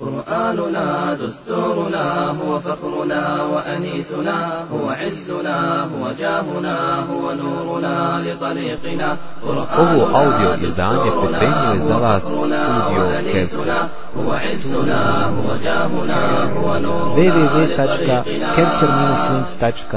قرآننا دستورنا هو فخرنا وأنيسنا هو عزنا هو جاهنا هو نورنا لطريقنا. Ovo audio izdanje pripremio je za vas studio Kevser. هو عزنا هو جاهنا هو نورنا لطريقنا.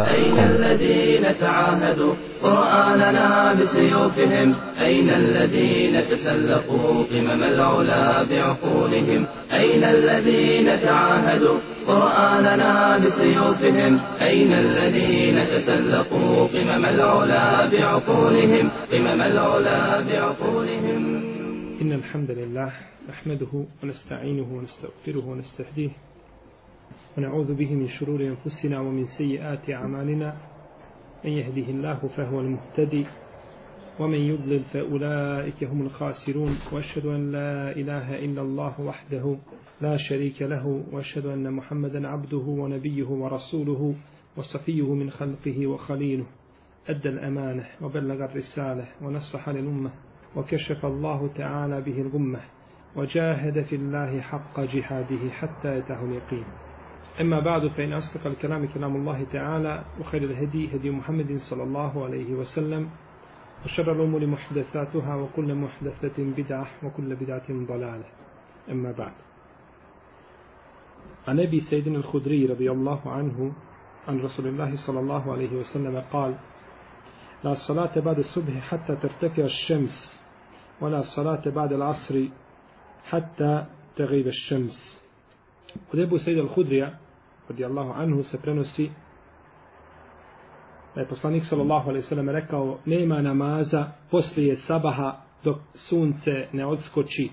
أين الذين تعاهدوا؟ قرآننا بسيوفهم. أين الذين تسلقوا؟ قمم العلا بعقولهم. أين الذين تعاهدوا قرآننا بسيوفهم أين الذين تسلقوا قمم العلا بعقولهم؟ قمم العلا بعقولهم. إن الحمد لله نحمده ونستعينه ونستغفره ونستهديه ونعوذ به من شرور أنفسنا ومن سيئات أعمالنا. من يهده الله فهو المهتدي ومن يضلل فأولئك هم الخاسرون وأشهد أن لا إله إلا الله وحده لا شريك له وأشهد أن محمدا عبده ونبيه ورسوله وصفيه من خلقه وخليله. أدى الأمانة وبلغ الرسالة ونصح للأمة وكشف الله تعالى به الغمة وجاهد في الله حق جهاده حتى يتاه اليقين. أما بعد فإن أصدق الكلام كلام الله تعالى وخير الهدي هدي محمد صلى الله عليه وسلم وشر الأمور محدثاتها وكل محدثة بدعة وكل بدعة ضلالة. أما بعد. عن أبي سيدنا الخدري رضي الله عنه عن رسول الله صلى الله عليه وسلم قال لا صلاة بعد الصبح حتى ترتفع الشمس ولا صلاة بعد العصر حتى تغيب الشمس. Od Ebu Sejda al-Hudrija, radijallahu anhu, se prenosi da je poslanik sallallahu alaihi sellem rekao nema namaza poslije sabaha dok sunce ne odskoči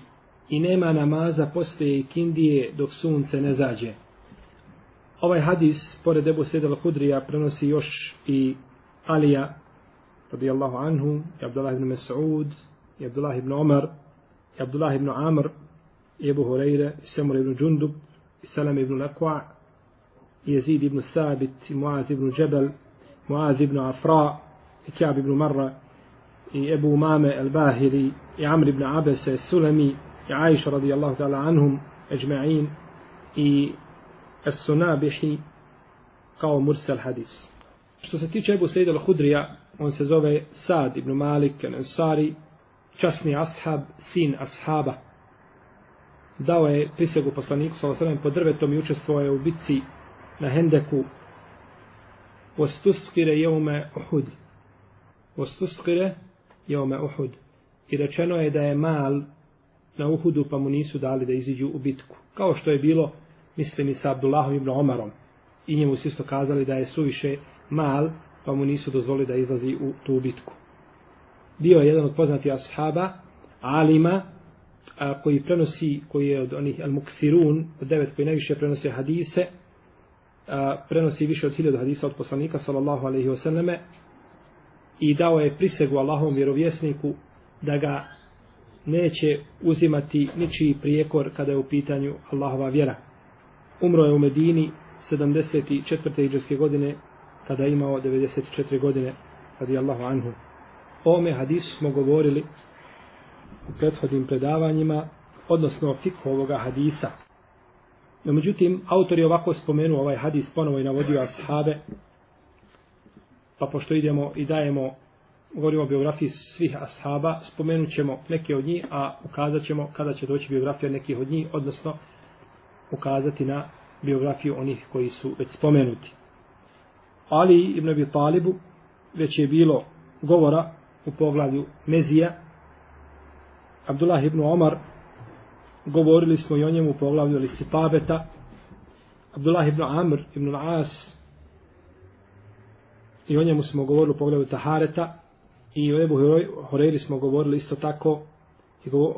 i nema namaza poslije ikindije dok sunce ne zađe. Ovaj hadis, pored Ebu Sejda al-Hudrija, prenosi još i Alija, radijallahu anhu, i Abdullah ibn Mas'ud, i Abdullah ibn Omar, i Abdullah ibn Amr, i Ebu Hureyre, i Semur ibn Džundub, i Salam ibn Lakwa, i Jezid ibn Thabit, i Muaz ibn Džebel, Muaz ibn Afra, i Kjab ibn Marra, i Ebu Umame al-Bahiri, i Amr ibn Abese, Sulemi, i Aisha radijallahu ta'ala anhum, eđma'in, i As-Sunabihi, kao mursal hadis. Što se tiče Ebu Sejda al-Hudrija, on se zove Sad ibn Malik al-Ansari, časni ashab, sin ashaba. Dao je prisegu poslaniku s.a.v. pod drvetom i učestvovao je u bitci na Hendeku. Ostuskire jeume Uhud. Ostuskire jeume Uhud. I rečeno je da je mal na Uhudu pa mu nisu dali da iziđu u bitku. Kao što je bilo, mislim i sa Abdullahom ibn Omarom. I njemu su isto kazali da je suviše mal pa mu nisu dozvoli da izlazi u tu bitku. Bio je jedan od poznatih ashaba, alima, a, koji prenosi, koji je od onih al-Mukfirun, od devet koji najviše prenose hadise, a, prenosi više od hiljada hadisa od poslanika, sallallahu alaihi wasallame, i dao je prisegu Allahovom vjerovjesniku da ga neće uzimati ničiji prijekor kada je u pitanju Allahova vjera. Umro je u Medini 74. iđeske godine kada je imao 94 godine radi Allahu anhu. O ome hadisu smo govorili u prethodnim predavanjima, odnosno o fikhu ovoga hadisa. No, međutim, autor je ovako spomenuo ovaj hadis, ponovo i navodio ashabe, pa pošto idemo i dajemo, govorimo o biografiji svih ashaba, spomenut ćemo neke od njih, a ukazat ćemo kada će doći biografija nekih od njih, odnosno ukazati na biografiju onih koji su već spomenuti. Ali ibn Abi Talibu već je bilo govora u poglavlju Mezija. Abdullah ibn Omar govorili smo i o njemu u poglavlju Listipabeta. Abdullah ibn Amr ibn As i o njemu smo govorili u poglavlju Tahareta i o Ebu Horeiri smo govorili isto tako i o,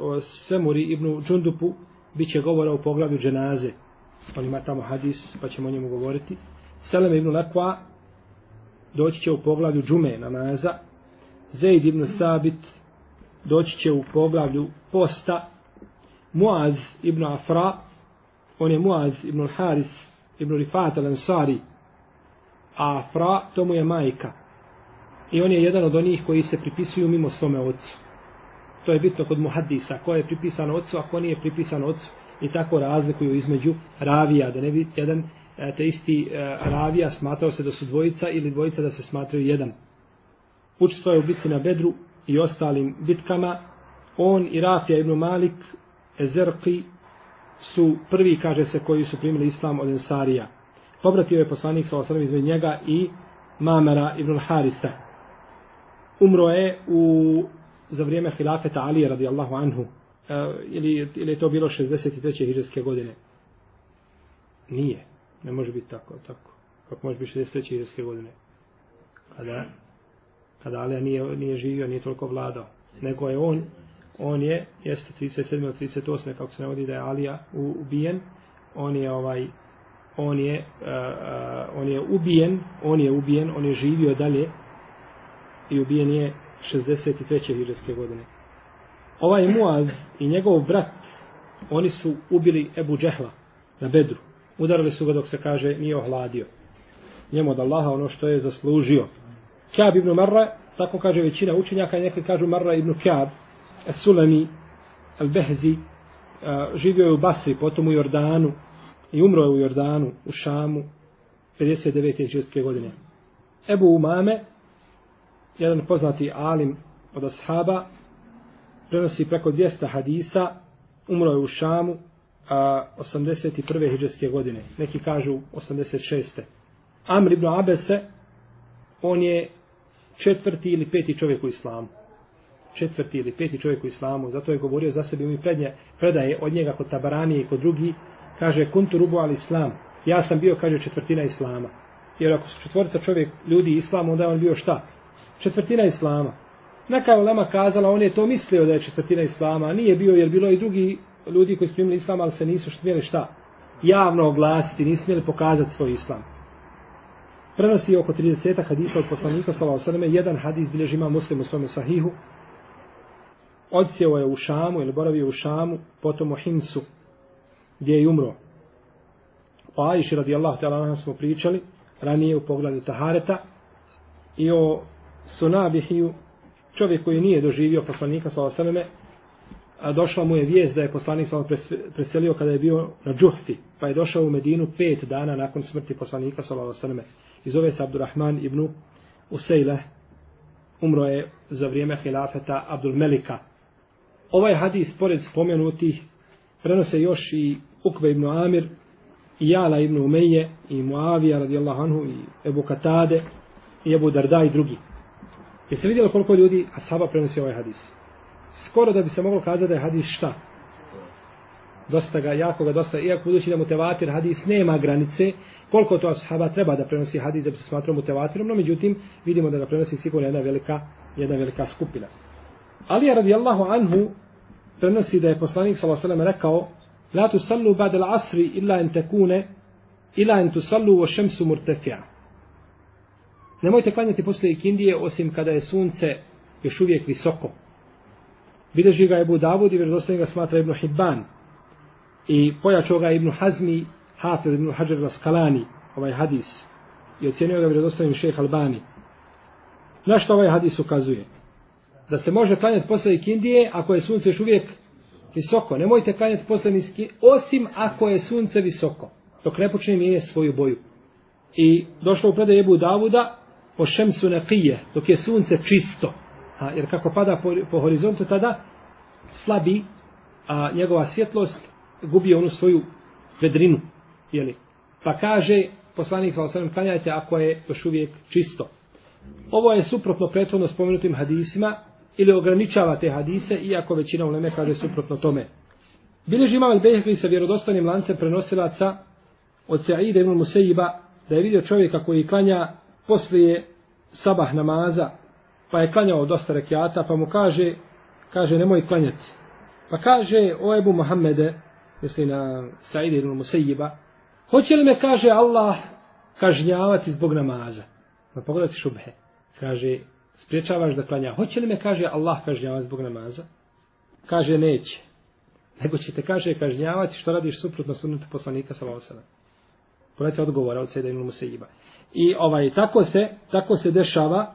o Semuri ibn Džundupu bit će govora u poglavlju Dženaze. On ima tamo hadis pa ćemo o njemu govoriti. Selem ibn Lekva doći će u poglavlju džume namaza. Zaid ibn Sabit doći će u poglavlju posta. Muaz ibn Afra, on je Muaz ibn Haris ibn Rifat al-Ansari, a Afra to mu je majka. I on je jedan od onih koji se pripisuju mimo svome ocu. To je bitno kod muhaddisa, ko je pripisano ocu, a ko nije pripisano ocu. I tako razlikuju između ravija, da ne bi jedan e, te isti e, ravija smatrao se da su dvojica ili dvojica da se smatraju jedan. Učestvuje u bitci na Bedru i ostalim bitkama. On i Rafija ibn Malik, Ezerqi, su prvi, kaže se, koji su primili islam od Ensarija. Pobratio je poslanik sa osrem između njega i Mamera ibn Harisa. Umro je u, za vrijeme hilafeta Alije radijallahu anhu. E, ili, ili je to bilo 63. hiđarske godine? Nije. Ne može biti tako. tako. Kako može biti 63. hiđarske godine? Kada, kada Alija nije, nije živio, nije toliko vladao. Nego je on, on je, jeste 37. od 38. kako se navodi da je Alija ubijen, on je ovaj, on je, uh, uh, on je ubijen, on je ubijen, on je živio dalje i ubijen je 63. hiđarske godine. Ovaj Muaz i njegov brat, oni su ubili Ebu Džehla na Bedru. Udarili su ga dok se kaže nije ohladio. Njemu od Allaha ono što je zaslužio. Kjab ibn Marra, tako kaže većina učenjaka, neki kažu Marra ibn Kjab, Sulemi, Al-Behzi, živio je u Basri, potom u Jordanu, i umro je u Jordanu, u Šamu, 59. žestke godine. Ebu Umame, jedan poznati alim od ashaba, prenosi preko 200 hadisa, umro je u Šamu, a 81. hiđarske godine. Neki kažu 86. Amr ibn Abese, on je četvrti ili peti čovjek u islamu. Četvrti ili peti čovjek u islamu. Zato je govorio za sebi i prednje, predaje od njega kod Tabarani i kod drugi, kaže kuntu rubu al islam. Ja sam bio, kaže, četvrtina islama. Jer ako su četvorica čovjek ljudi islam, onda je on bio šta? Četvrtina islama. Neka je Lema kazala, on je to mislio da je četvrtina islama, a nije bio, jer bilo i drugi ljudi koji su primili islam, ali se nisu smjeli šta? Javno oglasiti, nisu smjeli pokazati svoj islam. Prenosi oko 30 hadisa od poslanika, sallallahu alejhi jedan hadis bilježi ima muslim u svome sahihu, odsjeo je u Šamu ili boravio u Šamu, potom u Himsu, gdje je umro. O Ajši radijallahu ta'ala nam smo pričali ranije u pogledu Tahareta i o Sunabihiju, čovjek koji nije doživio poslanika sa osaleme, a došla mu je vijest da je poslanik sa preselio kada je bio na Džuhti, pa je došao u Medinu pet dana nakon smrti poslanika sa osaleme. I zove se Abdurrahman ibn Usejle, umro je za vrijeme hilafeta Abdul Melika. Ovaj hadis, pored spomenutih, prenose još i Ukve ibn Amir, i Jala ibn Umeje, i Muavija radijallahu anhu, i Ebu Katade, i Ebu Darda i drugi. Jeste vidjeli koliko ljudi ashaba prenosi ovaj hadis? Skoro da bi se moglo kazati da je hadis šta? Dosta ga, jako ga dosta, iako budući da mutevatir hadis nema granice, koliko to ashaba treba da prenosi hadis da bi se smatrao mutevatirom, no međutim vidimo da ga prenosi sigurno jedna velika, jedna velika skupina. Ali je radijallahu anhu prenosi da je poslanik s.a.v. rekao La tu sallu ba'da al-asri illa an takune ila an tusallu wa shamsu murtafi'a. Nemojte klanjati posle ikindije osim kada je sunce još uvijek visoko. Bileži ga Ebu Davud i vjerodostojno ga smatra Ibn Hibban. I pojačao ga Ibn Hazmi, Hafiz Ibn Hajar Raskalani, ovaj hadis. I ocjenio ga vjerodostojnim šejh Albani. Na što ovaj hadis ukazuje? Da se može klanjati posle ikindije ako je sunce još uvijek visoko. Nemojte klanjati posle niski, osim ako je sunce visoko. Dok ne počne mijenje svoju boju. I došlo u predaj Ebu Davuda, po šemsu neqije, dok je sunce čisto. A, jer kako pada po, po horizontu, tada slabi, a njegova svjetlost gubi onu svoju vedrinu. Jeli? Pa kaže, poslanik sa osanem, klanjajte ako je još uvijek čisto. Ovo je suprotno prethodno spomenutim hadisima, ili ograničava te hadise, iako većina uleme kaže suprotno tome. Bileži imam al-Behri sa vjerodostanim lancem prenosilaca od Sa'ida ibn Musejiba da je vidio čovjeka koji klanja poslije sabah namaza, pa je klanjao dosta rekiata, pa mu kaže, kaže, nemoj klanjati. Pa kaže, o Ebu Muhammede, misli na Sa'ida ibn Musejiba, hoće li me, kaže Allah, kažnjavati zbog namaza? Pa pogledajte šubhe. Kaže, spriječavaš da klanja. Hoće li me, kaže, Allah kažnjavati zbog namaza? Kaže, neće. Nego će te, kaže, kažnjavati što radiš suprotno sunnetu poslanika sa Losana. Pogledajte odgovora od Sejda ibn Musaiba. I ovaj, tako se, tako se dešava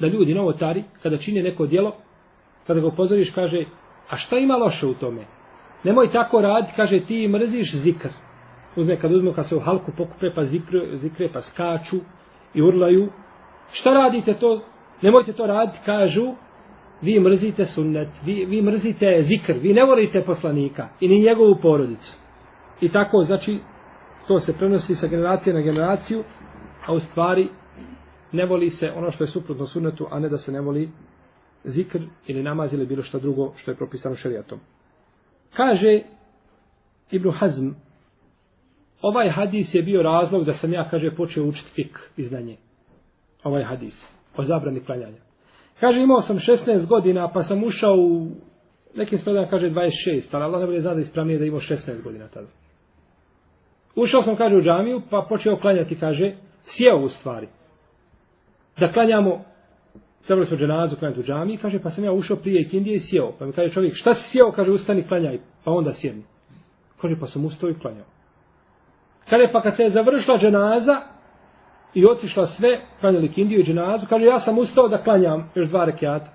da ljudi novotari, kada čine neko djelo, Kada ga upozoriš, kaže, a šta ima loše u tome? Nemoj tako raditi, kaže, ti mrziš zikr. Uzme, kad uzme, kad se u halku pokupe, pa zikre, zikre pa skaču i urlaju. Šta radite to? Nemojte to raditi, kažu, vi mrzite sunnet, vi, vi mrzite zikr, vi ne volite poslanika i ni njegovu porodicu. I tako, znači, to se prenosi sa generacije na generaciju, a u stvari ne voli se ono što je suprotno sunnetu, a ne da se ne voli zikr ili namaz ili bilo što drugo što je propisano šerijatom. Kaže Ibn Hazm, ovaj hadis je bio razlog da sam ja, kaže, počeo učiti fik i znanje. Ovaj hadis o zabrani klanjanja. Kaže, imao sam 16 godina, pa sam ušao u nekim spredanjima kaže 26, ali Allah ne zna da ispravnije da imao 16 godina tada. Ušao sam, kaže, u džamiju, pa počeo klanjati, kaže, sjeo u stvari. Da klanjamo, trebali smo dženazu klanjati u džamiji, kaže, pa sam ja ušao prije ikindije i sjeo. Pa mi kaže čovjek, šta si sjeo? Kaže, ustani, klanjaj, pa onda sjedni. Kaže, pa sam ustao i klanjao. Kaže, pa kad se je završila dženaza i otišla sve, klanjali kindiju i dženazu, kaže, ja sam ustao da klanjam još dva rekiata.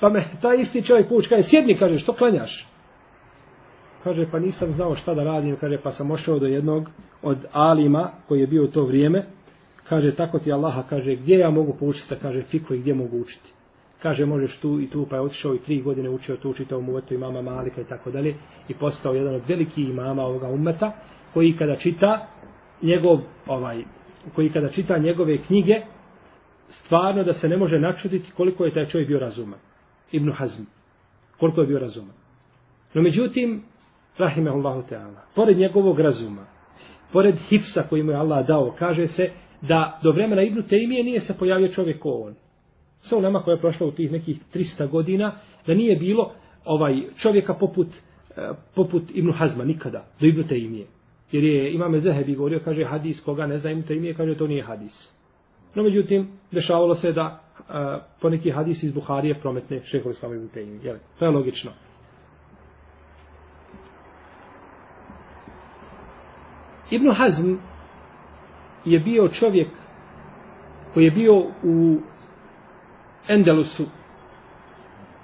Pa me taj isti čovjek puč, kaže, sjedni, kaže, što klanjaš? Kaže, pa nisam znao šta da radim, kaže, pa sam ošao do jednog od alima koji je bio u to vrijeme. Kaže, tako ti Allaha, kaže, gdje ja mogu poučiti, kaže, fiku i gdje mogu učiti. Kaže, možeš tu i tu, pa je otišao i tri godine učio tu učiti ovom uvetu imama Malika i tako dalje. I postao jedan od velikih imama ovoga umeta, koji kada čita njegov, ovaj, koji kada čita njegove knjige, stvarno da se ne može načuditi koliko je taj čovjek bio razuman. Ibn Hazm. Koliko je bio razuman. No međutim, rahimehullahu ta'ala, pored njegovog razuma, pored hipsa koji mu je Allah dao, kaže se da do vremena Ibnu Tejmije nije se pojavio čovjek ko on. Sa u nama koja je prošla u tih nekih 300 godina, da nije bilo ovaj čovjeka poput, eh, poput Ibnu Hazma nikada, do Ibnu Tejmije. Jer je imame Zehebi govorio, kaže hadis koga ne zna te ime, kaže to nije hadis. No međutim, dešavalo se da a, poneki hadis iz Buharije prometne šehovi slavu Ibnu Tejmije. To je logično. Ibn Hazm je bio čovjek koji je bio u Endelusu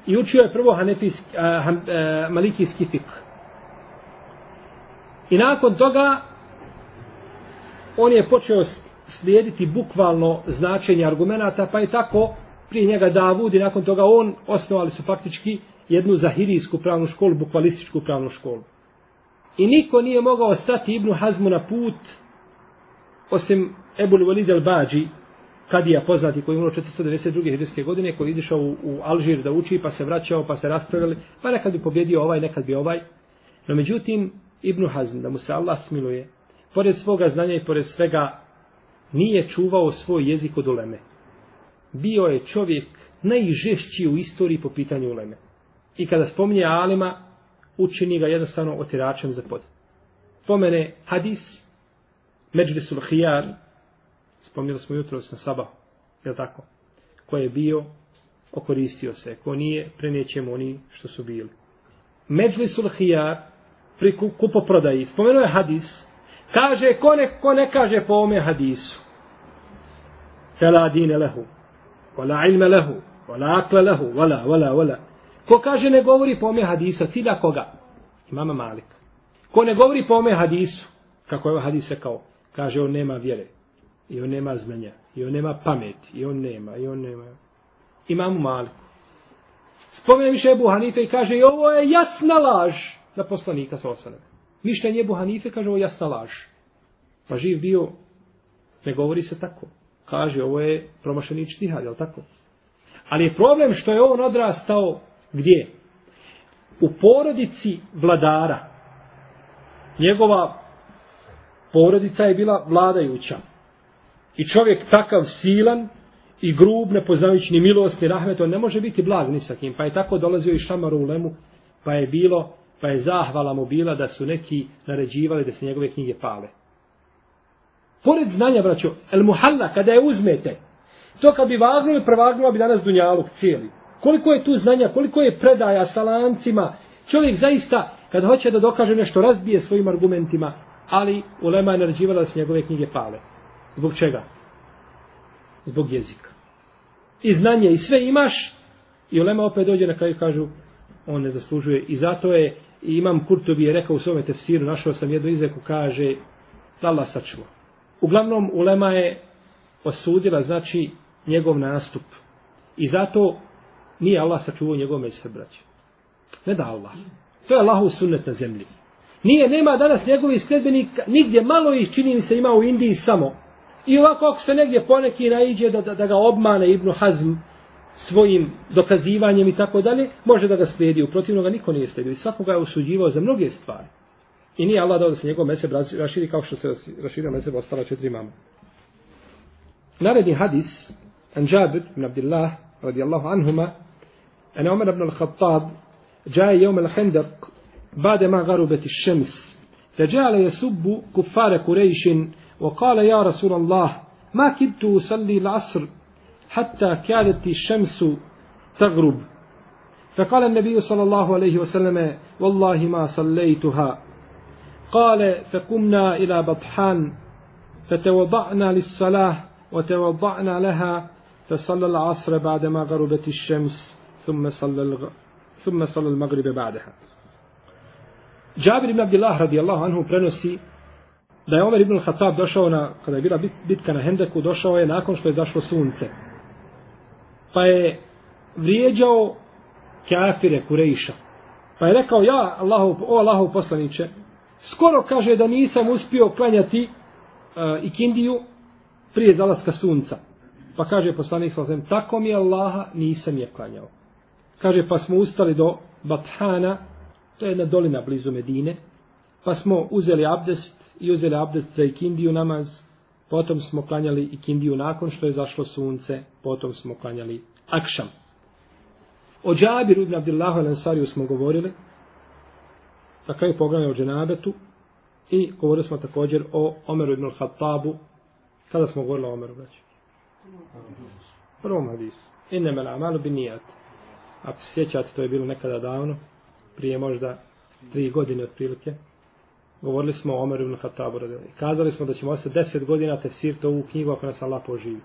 i učio je prvo hanefijski, a, a, malikijski fik. I nakon toga on je počeo slijediti bukvalno značenje argumenata, pa je tako prije njega Davud i nakon toga on osnovali su faktički jednu zahirijsku pravnu školu, bukvalističku pravnu školu. I niko nije mogao stati Ibnu Hazmu na put osim Ebul Walid al-Bađi, kadija poznati koji je umro 492. hiđarske godine, koji je izišao u, u Alžir da uči, pa se vraćao, pa se raspravili, pa nekad bi pobjedio ovaj, nekad bi ovaj. No međutim, Ibnu Hazm, da mu se Allah smiluje, pored svoga znanja i pored svega, nije čuvao svoj jezik od uleme. Bio je čovjek najžešći u istoriji po pitanju uleme. I kada spominje Alima, učini ga jednostavno otiračem za pod. Spomene hadis, Međlisul Hijar, spominjali smo jutro na sabah, je tako, ko je bio, okoristio se, ko nije, prenijećemo oni što su bili. Međlisul Hijar, pri kupoprodaji, spomenuo je hadis, kaže, ko ne, ko ne kaže po ome hadisu, fela dine lehu, wala ilme lehu, wala akle lehu, wala, wala, wala, Ko kaže ne govori po ome hadisu, cilja koga? Imama Malik. Ko ne govori po ome hadisu, kako je ovaj hadis rekao, kaže on nema vjere, i on nema znanja, i on nema pameti, i on nema, i on nema. Imamu Malik. Spomene više Ebu Hanife i kaže, i ovo je jasna laž na poslanika sa osanem. Mišljenje Ebu Hanife kaže, ovo jasna laž. Pa živ bio, ne govori se tako. Kaže, ovo je promašeni čtihad, je tako? Ali je problem što je on odrastao Gdje? U porodici vladara. Njegova porodica je bila vladajuća. I čovjek takav silan i grub, nepoznajući ni milost, ni rahmet, on ne može biti blag ni sa kim. Pa je tako dolazio i šamaru u lemu, pa je bilo, pa je zahvala mu bila da su neki naređivali da se njegove knjige pale. Pored znanja, braćo, el muhalla, kada je uzmete, to kad bi vagnuli, prevagnulo bi danas dunjaluk cijeli. Koliko je tu znanja, koliko je predaja sa lancima. Čovjek zaista, kad hoće da dokaže nešto, razbije svojim argumentima, ali Ulema je naređivala da se njegove knjige pale. Zbog čega? Zbog jezika. I znanje i sve imaš, I Ulema opet dođe na kraju i kažu, on ne zaslužuje. I zato je, i imam Kurtobi je rekao u svome tefsiru, našao sam jednu izreku, kaže, da Allah sačuva. Uglavnom, Ulema je osudila, znači, njegov nastup. I zato nije Allah sačuvao njegov mezheb, braće. Ne da Allah. To je Allahov sunnet na zemlji. Nije, nema danas njegovih sledbenika, nigdje malo ih čini mi se ima u Indiji samo. I ovako ako se negdje poneki naiđe da, da, da ga obmane Ibnu Hazm svojim dokazivanjem i tako dalje, može da ga slijedi. U protivno ga niko nije slijedio. I svakoga je osuđivao za mnoge stvari. I nije Allah dao da se njegov meseb raširi kao što se raširio meseb ostala četiri mama. Naredni hadis, an Jabir ibn Abdillah, radijallahu anhuma, an Umar ibn al-Khattab, جاء يوم الخندق بعدما غربت الشمس فجعل يسب كفار قريش وقال يا رسول الله ما كدت أصلي العصر حتى كادت الشمس تغرب. فقال النبي صلى الله عليه وسلم والله ما صليتها. قال فقمنا إلى بطحان فتوضعنا للصلاة وتوضعنا لها فصلى العصر بعدما غربت الشمس ثم صلى الغ... ثم صلى المغرب بعدها. Džabir ibn Abdillah radijallahu anhu prenosi da je Omer ibn Khattab došao na, kada je bila bitka na Hendeku, došao je nakon što je zašlo sunce. Pa je vrijeđao kafire Kurejša. Pa je rekao, ja, Allahu, o Allahu poslaniće, skoro kaže da nisam uspio klanjati uh, ikindiju prije zalaska sunca. Pa kaže poslanik sa tako mi Allaha, nisam je klanjao. Kaže, pa smo ustali do Bathana, to je jedna dolina blizu Medine, pa smo uzeli abdest i uzeli abdest za ikindiju namaz, potom smo klanjali ikindiju nakon što je zašlo sunce, potom smo klanjali akšam. O Džabiru ibn Abdillahu al-Ansariju smo govorili, na kraju poglavlja o dženabetu, i govorili smo također o Omeru ibn Khattabu, kada smo govorili o Omeru, braći? Prvom hadisu. Inne me amalu bin nijat. Ako se sjećate, to je bilo nekada davno, prije možda tri godine otprilike, govorili smo o Omeru ibn Khattabu. Kazali smo da ćemo ostati deset godina tefsirti ovu knjigu ako nas Allah poživi.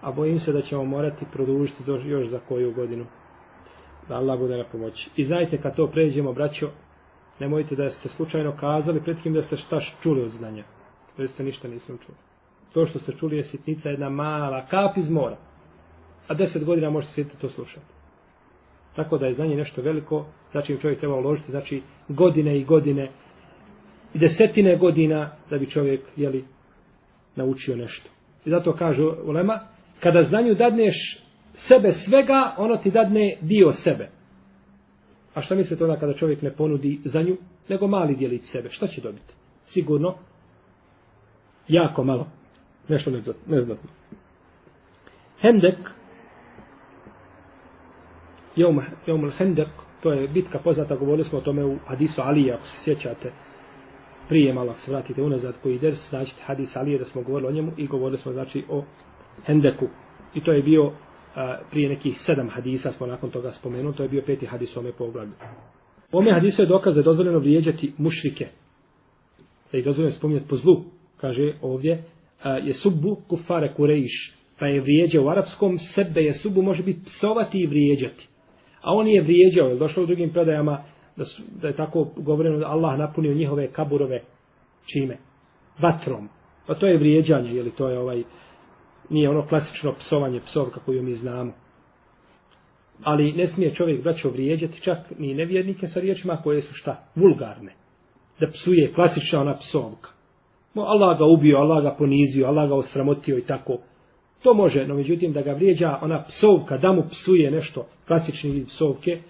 A bojim se da ćemo morati produžiti još za koju godinu. Da Allah bude na pomoći. I znajte, kad to pređemo, braćo, nemojte da ste slučajno kazali pred kim da ste šta čuli od znanja. Da ste ništa nisam čuli. To što ste čuli je sitnica, jedna mala kap iz mora. A deset godina možete sjetiti to slušati. Tako da je znanje nešto veliko, znači čovjek treba uložiti, znači godine i godine i desetine godina da bi čovjek jeli, naučio nešto. I zato kažu ulema, kada znanju dadneš sebe svega, ono ti dadne dio sebe. A šta mislite onda kada čovjek ne ponudi za nju, nego mali dijelić sebe? Šta će dobiti? Sigurno, jako malo. Nešto neznatno. Hendek, Jomul Hendek, to je bitka poznata, govorili smo o tome u hadisu Alija, ako se sjećate, prije malo, ako se vratite unazad koji ide, znači hadis Alije da smo govorili o njemu i govorili smo znači o Hendeku. I to je bio a, prije nekih sedam hadisa smo nakon toga spomenuli, to je bio peti hadis ome poglavlju. U ome hadisu je dokaz da je dozvoljeno vrijeđati mušrike. Da je dozvoljeno spominjati po zlu. Kaže ovdje, a, je subbu kufare kurejiš. Pa je vrijeđa u arapskom, sebe je subbu može biti psovati i vrijeđati. A on je vrijeđao, je došlo u drugim predajama da, su, da je tako govoreno da Allah napunio njihove kaburove čime? Vatrom. Pa to je vrijeđanje, ili to je ovaj, nije ono klasično psovanje psovka koju mi znamo. Ali ne smije čovjek braćo vrijeđati čak ni nevjernike sa riječima koje su šta? Vulgarne. Da psuje klasična ona psovka. Mo Allah ga ubio, Allah ga ponizio, Allah ga osramotio i tako. To može, no međutim da ga vrijeđa ona psovka, da mu psuje nešto, klasični vid psovke,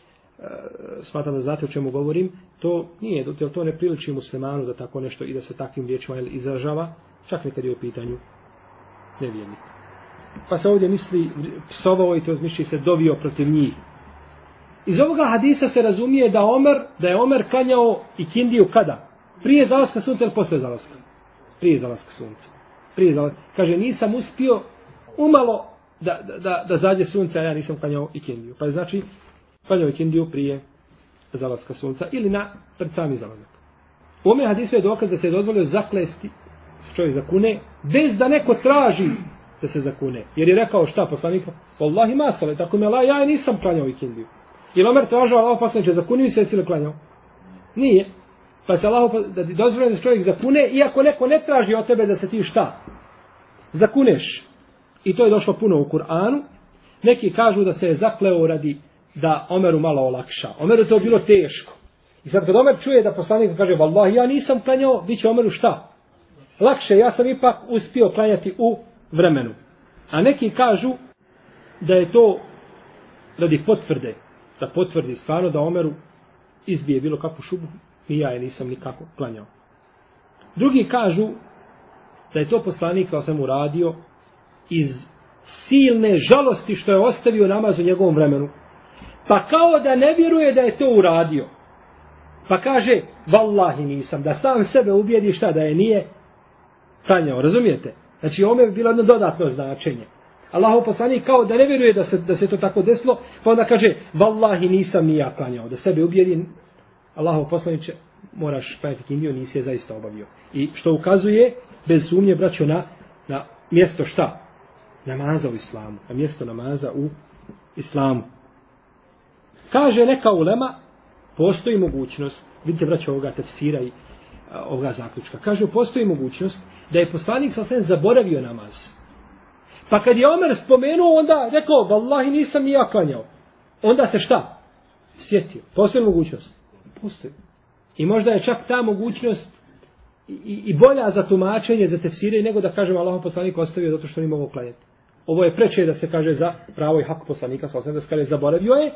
E, smatram da znate o čemu govorim, to nije, to ne priliči muslimanu da tako nešto i da se takvim riječima izražava, čak nekad je u pitanju nevjernik. Pa se ovdje misli psovao i to misli se dovio protiv njih. Iz ovoga hadisa se razumije da Omer, da je Omer klanjao i kindiju kada? Prije zalaska sunca ili posle zalaska? Prije zalaska sunca. Prije zalaska. Kaže, nisam uspio umalo da, da, da, da zađe sunce, a ja nisam klanjao i kindiju. Pa je znači, klanjao i prije zalaska sunca ili na pred sami zalazak. U ome hadisu je dokaz da se je dozvolio zaklesti se čovjek zakune, bez da neko traži da se zakune. Jer je rekao šta poslanik? Wallahi masale, tako mi Allah, ja nisam klanjao ikindiju. I Omer tražao Allah poslaniče, zakunio se jesi li klanjao? Nije. Pa se Allah da ti dozvoljeno da se čovjek zakune, iako neko ne traži od tebe da se ti šta? Zakuneš. I to je došlo puno u Kur'anu. Neki kažu da se je zakleo radi da Omeru malo olakša. Omeru to bilo teško. I sad kad Omer čuje da poslanik kaže, vallahi ja nisam klanjao, bit će Omeru šta? Lakše, ja sam ipak uspio klanjati u vremenu. A neki kažu da je to radi potvrde, da potvrdi stvarno da Omeru izbije bilo kakvu šubu i ja je nisam nikako klanjao. Drugi kažu da je to poslanik sa sam uradio iz silne žalosti što je ostavio namaz u njegovom vremenu. Pa kao da ne vjeruje da je to uradio. Pa kaže, vallahi nisam, da sam sebe ubijedi šta da je nije klanjao, razumijete? Znači, ome je bilo jedno dodatno značenje. Allahov poslanik kao da ne vjeruje da se, da se to tako desilo, pa onda kaže, vallahi nisam ni ja klanjao, da sebe ubijedi, Allahov poslaniče, moraš klanjati kindiju, nisi je zaista obavio. I što ukazuje, bez sumnje, braćo, na, na mjesto šta? Namaza u islamu. Na mjesto namaza u islamu. Kaže neka ulema, postoji mogućnost, vidite braće ovoga tefsira i ovoga zaključka, kaže postoji mogućnost da je poslanik sa sen zaboravio namaz. Pa kad je Omer spomenuo, onda rekao, vallahi nisam ni ja klanjao. Onda se šta? Sjetio. Postoji mogućnost? Postoji. I možda je čak ta mogućnost i, i bolja za tumačenje, za tefsire, nego da kažem Allah poslanik ostavio zato što nije mogo klanjati. Ovo je preče da se kaže za pravo i hak poslanika, sa da se kaže zaboravio je,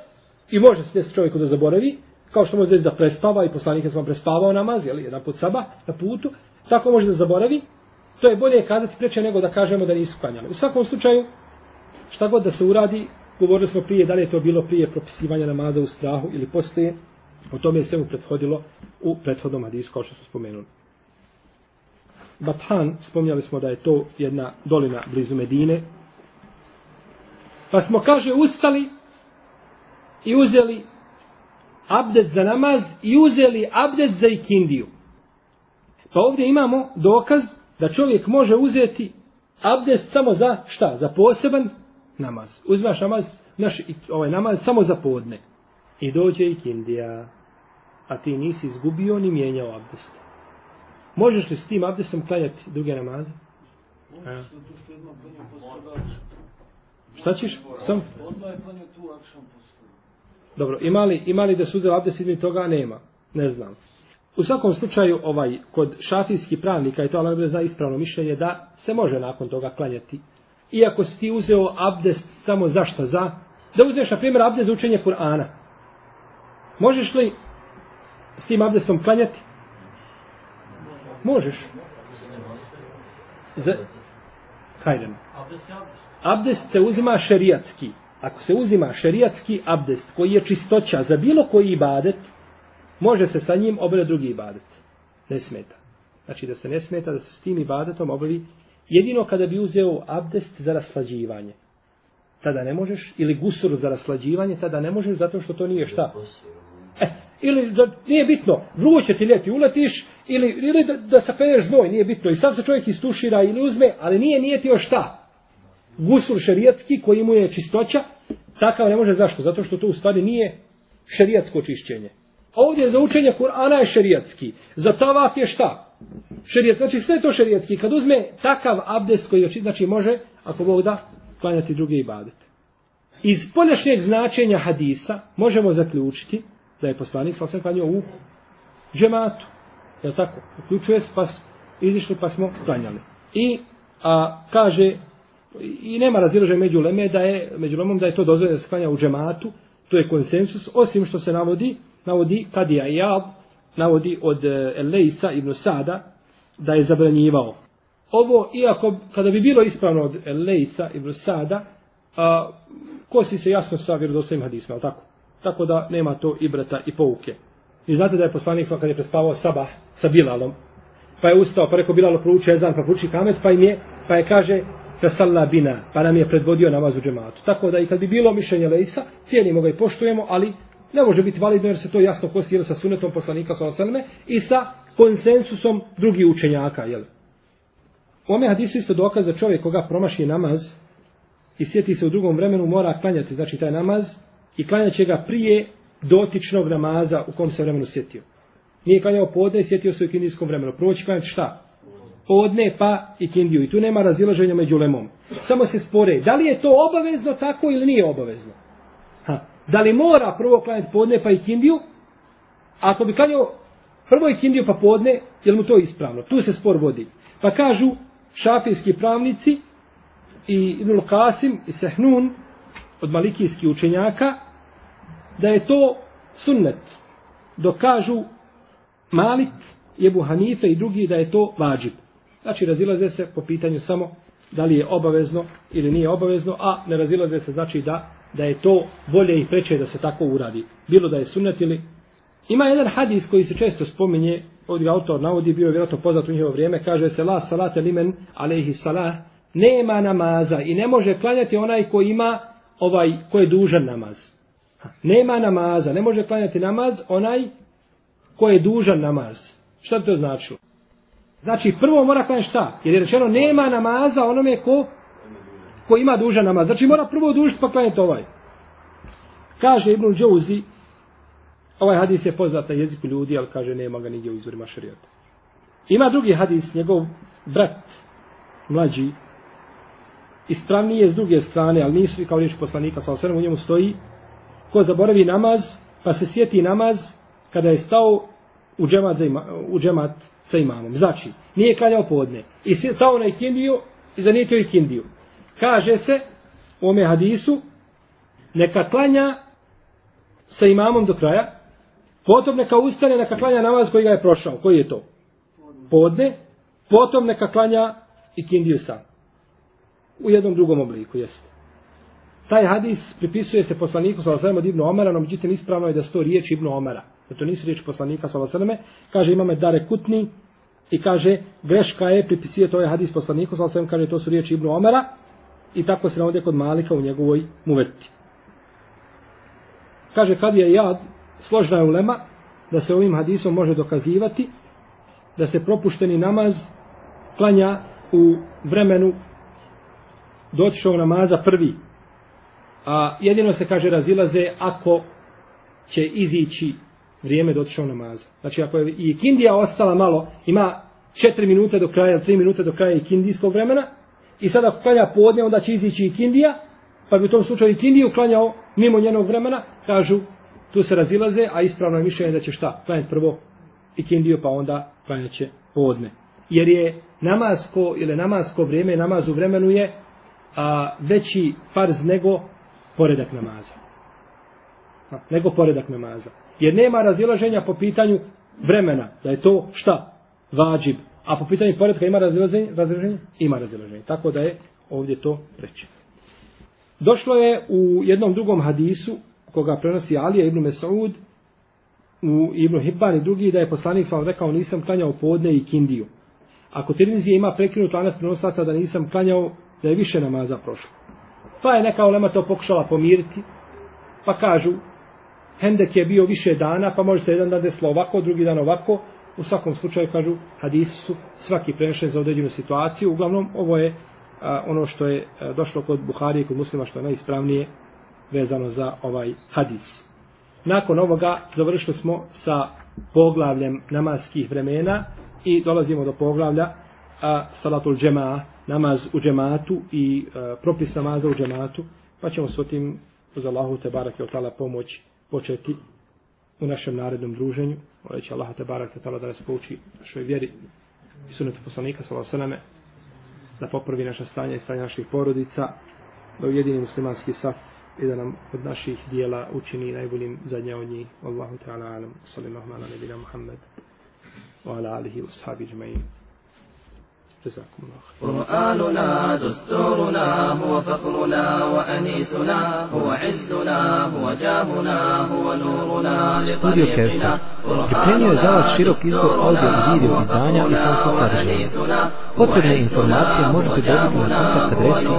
i može se desiti čovjeku da zaboravi, kao što može desiti da prespava i poslanik je sam prespavao namaz, jel, jedan put saba na putu, tako može da zaboravi, to je bolje kazati preče nego da kažemo da nisu klanjali. U svakom slučaju, šta god da se uradi, govorili smo prije da li je to bilo prije propisivanja namaza u strahu ili poslije, o tome je sve mu prethodilo u prethodnom hadisu, kao što smo spomenuli. Bathan, spomnjali smo da je to jedna dolina blizu Medine, pa smo, kaže, ustali i uzeli abdet za namaz i uzeli abdet za ikindiju. Pa ovdje imamo dokaz da čovjek može uzeti abdest samo za šta? Za poseban namaz. Uzmaš namaz, naš, ovaj namaz samo za podne. I dođe i kindija. A ti nisi izgubio ni mijenjao abdest. Možeš li s tim abdestom klanjati druge namaze? A. Šta ćeš? Sam? Dobro, imali, imali da su uzeli abdest između toga? Nema. Ne znam. U svakom slučaju, ovaj, kod šafijskih pravnika, i to Allah zna ispravno mišljenje, da se može nakon toga klanjati. Iako si ti uzeo abdest samo zašto? Za? Da uzmeš, na primjer, abdest za učenje Kur'ana. Možeš li s tim abdestom klanjati? Možeš. Za... Hajden. Abdest se uzima šerijatski. Ako se uzima šerijatski abdest koji je čistoća za bilo koji ibadet, može se sa njim obaviti drugi ibadet. Ne smeta. Znači da se ne smeta da se s tim ibadetom obavi jedino kada bi uzeo abdest za raslađivanje. Tada ne možeš, ili gusur za raslađivanje, tada ne možeš zato što to nije šta. E, ili da nije bitno, vruće ti ljeti, uletiš, ili, ili da, da sapereš znoj, nije bitno. I sad se čovjek istušira ili uzme, ali nije nijetio šta. Gusul šerijatski koji mu je čistoća, takav ne može zašto? Zato što to u stvari nije šerijatsko čišćenje. Ovdje za učenje Kur'ana je šerijatski. Za tavaf je šta? Šerijat, znači sve to šerijatski. Kad uzme takav abdest koji oči, znači može, ako Bog da, klanjati druge ibadete. Iz poljašnjeg značenja hadisa možemo zaključiti da je poslanik sa klanjao u džematu. Je tako? Uključuje se pa izišli pa smo klanjali. I a, kaže i nema razilaženja među leme da je među lemom da je to dozvoljeno da se klanja u džematu. To je konsensus osim što se navodi navodi Kadija Iyad, navodi od e, Elejsa ibn Sada, da je zabranjivao. Ovo, iako, kada bi bilo ispravno od Elejsa ibn Sada, a, kosi se jasno sa vjerodostojim hadisma, tako? Tako da nema to i brata i pouke. I znate da je poslanik kada je prespavao sabah sa Bilalom, pa je ustao, pa rekao Bilalo prouči ezan, pa prouči kamet, pa im je, pa je kaže, Fesalla bina, pa nam je predvodio namaz u džematu. Tako da i kad bi bilo mišljenje Lejsa, cijenimo ga i poštujemo, ali ne može biti validno jer se to jasno kosi sa sunetom poslanika sa osalme i sa konsensusom drugih učenjaka. Jel? U ome hadisu isto dokaz da čovjek koga promaši namaz i sjeti se u drugom vremenu mora klanjati, znači taj namaz, i klanjaće ga prije dotičnog namaza u kom se vremenu sjetio. Nije klanjao podne i sjetio se u kindijskom vremenu. Prvo će klanjati šta? Podne pa i kindiju. I tu nema razilaženja među lemom. Samo se spore. Da li je to obavezno tako ili nije obavezno? Ha. Da li mora prvo klanjati podne pa i kindiju? Ako bi klanjao prvo i kindiju pa podne, je mu to ispravno? Tu se spor vodi. Pa kažu šafijski pravnici i Ibnul Qasim i Sehnun od malikijskih učenjaka da je to sunnet. Dok kažu Malik, Jebu Hanife i drugi da je to vađib. Znači razilaze se po pitanju samo da li je obavezno ili nije obavezno, a ne razilaze se znači da da je to bolje i preče da se tako uradi. Bilo da je sunnet ili... Ima jedan hadis koji se često spominje, ovdje autor navodi, bio je vjerojatno poznat u njihovo vrijeme, kaže se la salate limen alaihi salah, nema namaza i ne može klanjati onaj ko ima ovaj, ko je dužan namaz. Nema namaza, ne može klanjati namaz onaj ko je dužan namaz. Šta bi to značilo? Znači prvo mora klanjati šta? Jer je rečeno nema namaza onome ko ko ima dužan namaz. Znači mora prvo dužiti pa klanjati ovaj. Kaže Ibn Džouzi, ovaj hadis je poznat na jeziku ljudi, ali kaže nema ga nigdje u izvorima šarijata. Ima drugi hadis, njegov brat, mlađi, ispravniji je s druge strane, ali nisu kao riječ poslanika, sa osrem u njemu stoji, ko zaboravi namaz, pa se sjeti namaz, kada je stao u džemat, za ima, u džemat sa imamom. Znači, nije klanjao podne. I stao na ikindiju i zanijetio ikindiju. Kaže se u ome hadisu, neka klanja sa imamom do kraja, potom neka ustane, neka klanja namaz koji ga je prošao. Koji je to? Podne. Potom neka klanja ikindiju sam. U jednom drugom obliku, jeste. Taj hadis pripisuje se poslaniku sa Osama od Ibnu Omara, no međutim ispravno je da sto riječ Ibnu Omara. Da to nisu riječi poslanika sa Osama. Kaže imame Dare Kutni i kaže greška je pripisuje ovaj to je hadis poslaniku sa Osama. Kaže to su riječi Ibnu Omara i tako se navode kod Malika u njegovoj muveti. Kaže kad je jad složna je ulema da se ovim hadisom može dokazivati da se propušteni namaz klanja u vremenu dotišao namaza prvi A jedino se kaže razilaze ako će izići vrijeme do otišao namaza. Znači ako je i Kindija ostala malo, ima 4 minute do kraja, 3 minute do kraja ikindijskog vremena, i sada ako klanja podne, onda će izići i Kindija, pa bi u tom slučaju i Kindiju klanjao mimo njenog vremena, kažu, tu se razilaze, a ispravno je mišljenje da će šta? Klanjati prvo i Kindiju, pa onda klanjaće podne. Jer je namasko ili namasko vrijeme, namaz u vremenu je a, veći farz nego poredak namaza. A, nego poredak namaza. Jer nema razilaženja po pitanju vremena, da je to šta? Vađib. A po pitanju poredka ima razilaženje? razilaženje? Ima razilaženje. Tako da je ovdje to preče. Došlo je u jednom drugom hadisu, koga prenosi Alija ibn Mesaud, u Ibn Hibban i drugi, da je poslanik sam rekao nisam klanjao podne i kindiju. Ako Tirmizije ima prekinut lanac prenoslata da nisam klanjao, da je više namaza prošlo. Pa je neka olema to pokušala pomiriti. Pa kažu, Hendek je bio više dana, pa može se jedan dan desilo ovako, drugi dan ovako. U svakom slučaju, kažu, hadisi su svaki prenešen za određenu situaciju. Uglavnom, ovo je a, ono što je a, došlo kod Buhari i kod muslima, što je najispravnije vezano za ovaj hadis. Nakon ovoga završili smo sa poglavljem namaskih vremena i dolazimo do poglavlja a, salatul džema, namaz u džematu i a, propis namaza u džematu, pa ćemo s otim uz Allahu te barake od tala pomoć početi u našem narednom druženju. Moleći Allah te barake tala da nas pouči našoj vjeri i sunetu poslanika sallallahu da popravi naše stanje i stanje naših porodica, da ujedini muslimanski saf i da nam od naših dijela učini najboljim zadnja od njih. Allahu ta'ala alam. Sallallahu ala nebina Muhammed. Wa ala alihi wa sahabi jma'in. جزاكم الله خير قرآننا دستورنا هو فخرنا وأنيسنا هو عزنا هو جاهنا هو نورنا Studio Kesa pripremio je za vas širok izbor audio i video izdanja islamskog sadržaja. Potrebne informacije možete dobiti na kontakt adresi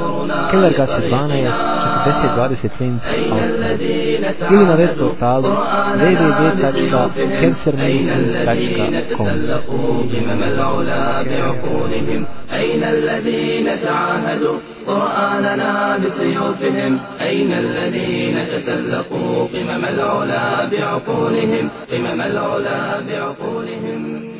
Kellergasse 12 1020 Linz, Austrija. Ili na web portalu www.cancermedicines.com أين الذين تعاهدوا؟ قرآننا بسيوفهم. أين الذين تسلقوا؟ قمم العلا بعقولهم. قمم العلا بعقولهم.